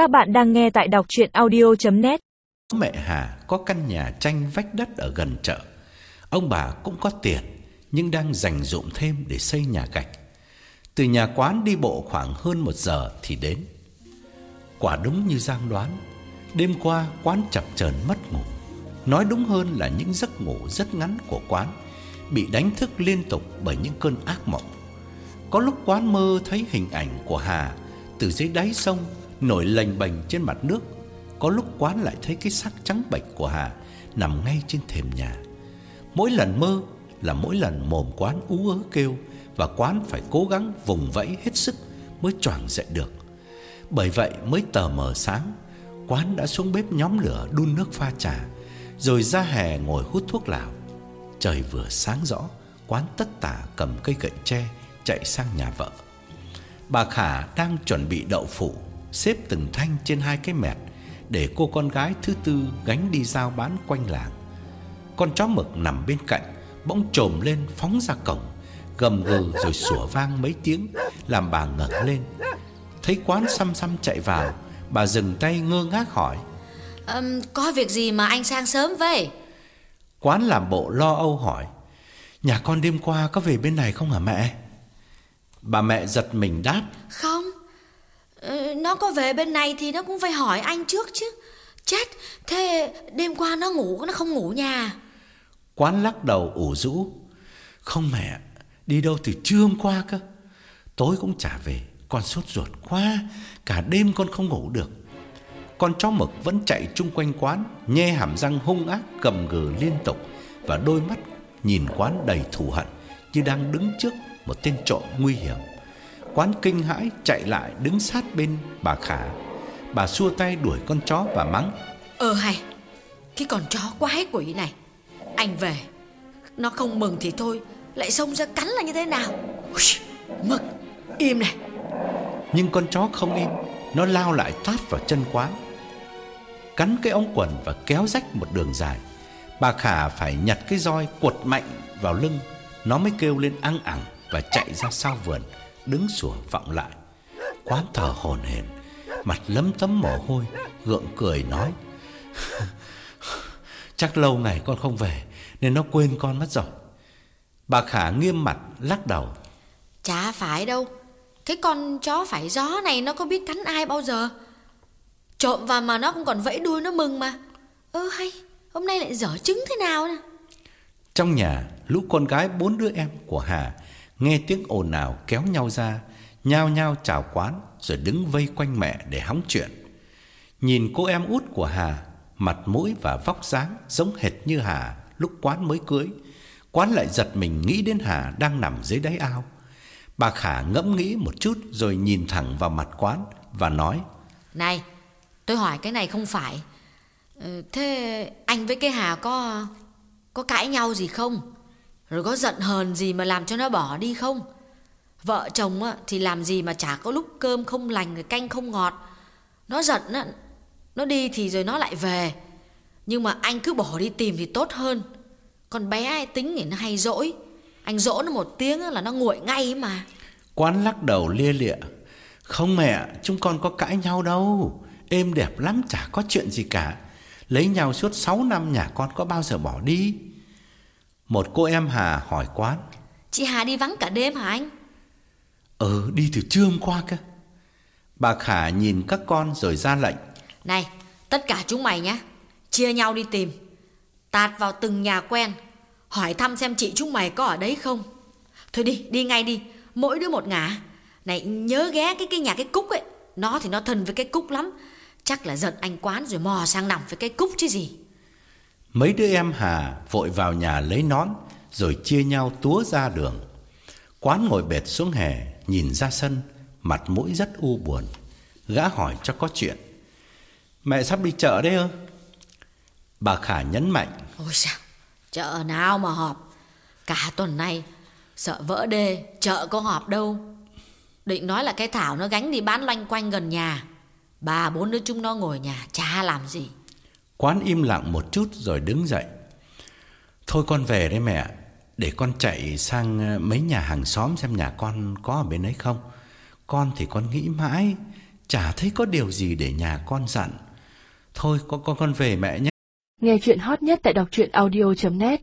Các bạn đang nghe tại đọc chuyện audio.net Mẹ Hà có căn nhà tranh vách đất ở gần chợ. Ông bà cũng có tiền nhưng đang dành dụm thêm để xây nhà gạch. Từ nhà quán đi bộ khoảng hơn một giờ thì đến. Quả đúng như Giang đoán, đêm qua quán chập chờn mất ngủ. Nói đúng hơn là những giấc ngủ rất ngắn của quán bị đánh thức liên tục bởi những cơn ác mộng. Có lúc quán mơ thấy hình ảnh của Hà từ dưới đáy sông nổi lềnh bềnh trên mặt nước. Có lúc quán lại thấy cái xác trắng bệch của Hà nằm ngay trên thềm nhà. Mỗi lần mơ là mỗi lần mồm quán ú ớ kêu và quán phải cố gắng vùng vẫy hết sức mới choàng dậy được. Bởi vậy mới tờ mờ sáng, quán đã xuống bếp nhóm lửa đun nước pha trà, rồi ra hè ngồi hút thuốc lào. Trời vừa sáng rõ, quán tất tả cầm cây gậy tre chạy sang nhà vợ. Bà Khả đang chuẩn bị đậu phụ, xếp từng thanh trên hai cái mẹt để cô con gái thứ tư gánh đi giao bán quanh làng. Con chó mực nằm bên cạnh bỗng trồm lên phóng ra cổng, gầm gừ rồi sủa vang mấy tiếng làm bà ngẩng lên. Thấy quán xăm xăm chạy vào, bà dừng tay ngơ ngác hỏi: Ừm, có việc gì mà anh sang sớm vậy? Quán làm bộ lo âu hỏi: "Nhà con đêm qua có về bên này không hả mẹ?" Bà mẹ giật mình đáp: Không nó có về bên này thì nó cũng phải hỏi anh trước chứ. Chết, Thế đêm qua nó ngủ, Nó không ngủ nhà. Quán lắc đầu ủ rũ. Không mẹ, Đi đâu từ trưa hôm qua cơ? Tối cũng trả về, Con sốt ruột quá, Cả đêm con không ngủ được. Con chó mực vẫn chạy chung quanh quán Nhe hàm răng hung ác cầm gừ liên tục Và đôi mắt nhìn quán đầy thù hận Như đang đứng trước một tên trộm nguy hiểm. Quán kinh hãi chạy lại đứng sát bên bà Khả. Bà xua tay đuổi con chó và mắng. Ờ hay Cái con chó quái quỷ này. Anh về Nó không mừng thì thôi Lại xông ra cắn là như thế nào? Mực Im này. Nhưng con chó không im Nó lao lại tát vào chân quán. Cắn cái ống quần và kéo rách một đường dài. Bà Khả phải nhặt cái roi quật mạnh vào lưng. Nó mới kêu lên ăn ẳng Và chạy ra sau vườn Đứng sủa vọng lại. Quán thở hổn hển Mặt lấm tấm mồ hôi Gượng cười nói Chắc lâu ngày con không về Nên nó quên con mất rồi. Bà Khả nghiêm mặt lắc đầu Chả phải đâu. Cái con chó phải gió này Nó có biết cắn ai bao giờ? Trộm vào mà nó cũng còn vẫy đuôi nó mừng mà. Ơ hay Hôm nay lại dở trứng thế nào nè? Trong nhà lũ con gái bốn đứa em của Hà Nghe tiếng ồn ào kéo nhau ra, Nhao nhao chào quán Rồi đứng vây quanh mẹ để hóng chuyện. Nhìn cô em út của Hà, Mặt mũi và vóc dáng Giống hệt như Hà lúc quán mới cưới, Quán lại giật mình nghĩ đến Hà Đang nằm dưới đáy ao. Bà Khả ngẫm nghĩ một chút Rồi nhìn thẳng vào mặt quán Và nói, Này, tôi hỏi cái này không phải. Ờ, thế anh với cái Hà có Có cãi nhau gì không? Rồi có giận hờn gì mà làm cho nó bỏ đi không? Vợ chồng á, thì làm gì mà chả có lúc cơm không lành canh không ngọt. Nó giận á, Nó đi thì rồi nó lại về. Nhưng mà anh cứ bỏ đi tìm thì tốt hơn. Con bé ai tính thì nó hay dỗi. Anh dỗ nó một tiếng là nó nguội ngay mà. Quán lắc đầu lia lịa. Không mẹ Chúng con có cãi nhau đâu. Êm đẹp lắm chả có chuyện gì cả. Lấy nhau suốt 6 năm nhà con có bao giờ bỏ đi? Một cô em Hà hỏi quán. Chị Hà đi vắng cả đêm hả anh? Ừ đi từ trưa hôm qua cơ. Bà Khả nhìn các con rồi ra lệnh. Này tất cả chúng mày nhá Chia nhau đi tìm. Tạt vào từng nhà quen Hỏi thăm xem chị chúng mày có ở đấy không. Thôi đi đi ngay đi Mỗi đứa một ngả. Này nhớ ghé cái cái nhà cái cúc ấy. Nó thì nó thân với cái cúc lắm. Chắc là giận anh quán rồi mò sang nằm với cái cúc chứ gì Mấy đứa em Hà vội vào nhà lấy nón, Rồi chia nhau túa ra đường. Quán ngồi bệt xuống hè, Nhìn ra sân, Mặt mũi rất u buồn. Gã hỏi cho có chuyện. Mẹ sắp đi chợ đấy ơ Bà Khả nhấn mạnh. Ôi sao Chợ nào mà họp? Cả tuần nay, Sợ vỡ đê, Chợ có họp đâu. Định nói là cái Thảo nó gánh đi bán loanh quanh gần nhà. Bà bốn đứa chúng nó ngồi nhà, Chả làm gì. Quán im lặng một chút rồi đứng dậy. Thôi con về đây mẹ, Để con chạy sang ờ, mấy nhà hàng xóm xem nhà con có ở bên ấy không. Con thì con nghĩ mãi, Chả thấy có điều gì để nhà con dặn. Thôi con con con về mẹ nhé. Nghe chuyện hot nhất tại đọc truyện audio.net